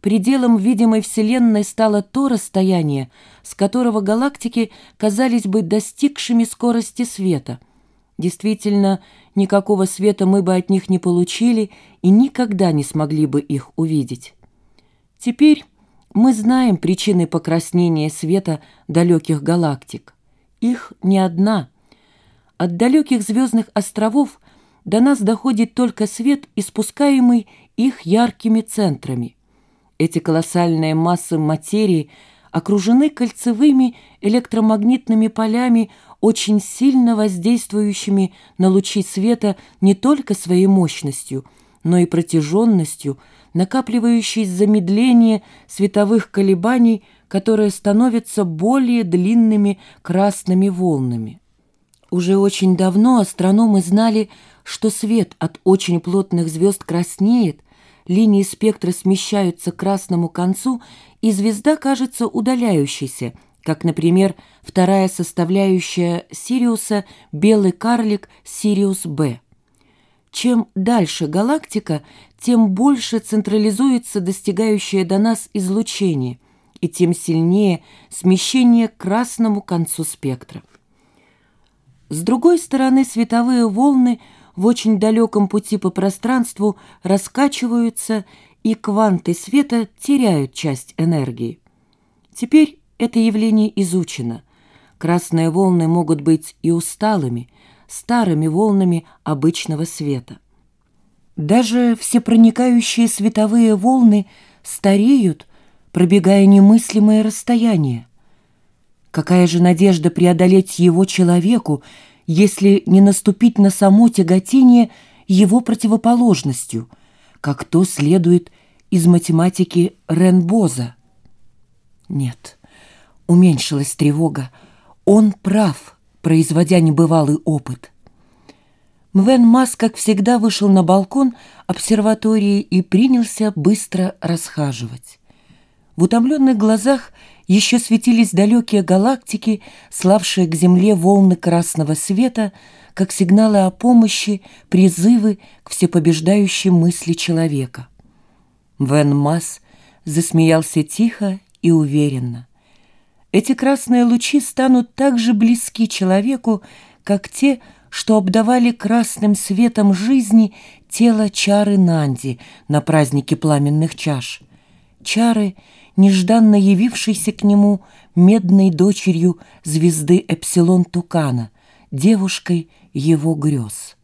пределом видимой Вселенной стало то расстояние, с которого галактики казались бы достигшими скорости света. Действительно, никакого света мы бы от них не получили и никогда не смогли бы их увидеть. Теперь мы знаем причины покраснения света далеких галактик. Их не одна. От далеких звездных островов до нас доходит только свет, испускаемый их яркими центрами. Эти колоссальные массы материи окружены кольцевыми электромагнитными полями, очень сильно воздействующими на лучи света не только своей мощностью, но и протяженностью, накапливающей замедление световых колебаний, которые становятся более длинными красными волнами. Уже очень давно астрономы знали, что свет от очень плотных звезд краснеет, линии спектра смещаются к красному концу, и звезда кажется удаляющейся, как, например, вторая составляющая Сириуса – белый карлик Сириус-Б. Чем дальше галактика, тем больше централизуется достигающее до нас излучение, и тем сильнее смещение к красному концу спектра. С другой стороны, световые волны – в очень далеком пути по пространству раскачиваются, и кванты света теряют часть энергии. Теперь это явление изучено. Красные волны могут быть и усталыми, старыми волнами обычного света. Даже всепроникающие световые волны стареют, пробегая немыслимое расстояние. Какая же надежда преодолеть его человеку, если не наступить на само тяготение его противоположностью, как то следует из математики Ренбоза. Нет, уменьшилась тревога. Он прав, производя небывалый опыт. Мвен Мас, как всегда, вышел на балкон обсерватории и принялся быстро расхаживать. В утомленных глазах еще светились далекие галактики, славшие к Земле волны красного света, как сигналы о помощи, призывы к всепобеждающей мысли человека. Вен Масс засмеялся тихо и уверенно. Эти красные лучи станут так же близки человеку, как те, что обдавали красным светом жизни тело Чары Нанди на празднике пламенных чаш. Чары — нежданно явившейся к нему медной дочерью звезды Эпсилон Тукана, девушкой его грез.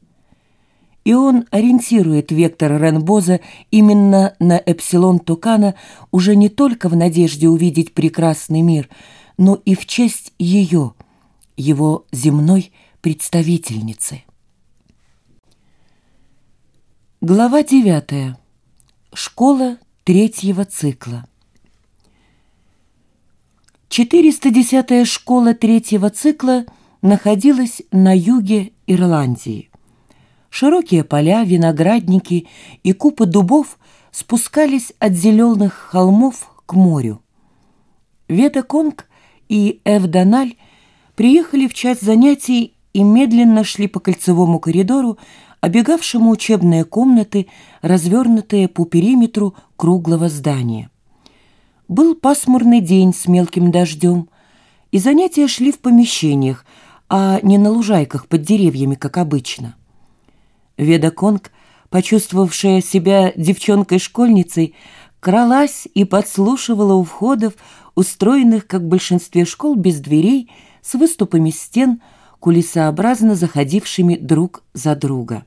И он ориентирует вектор Ренбоза именно на Эпсилон Тукана уже не только в надежде увидеть прекрасный мир, но и в честь ее, его земной представительницы. Глава девятая. Школа третьего цикла. 410-я школа третьего цикла находилась на юге Ирландии. Широкие поля, виноградники и купы дубов спускались от зеленых холмов к морю. Веда Конг и Эвдональ приехали в час занятий и медленно шли по кольцевому коридору, обегавшему учебные комнаты, развернутые по периметру круглого здания. Был пасмурный день с мелким дождем, и занятия шли в помещениях, а не на лужайках под деревьями, как обычно. Веда Конг, почувствовавшая себя девчонкой-школьницей, кралась и подслушивала у входов, устроенных, как в большинстве школ, без дверей, с выступами стен, кулисообразно заходившими друг за друга.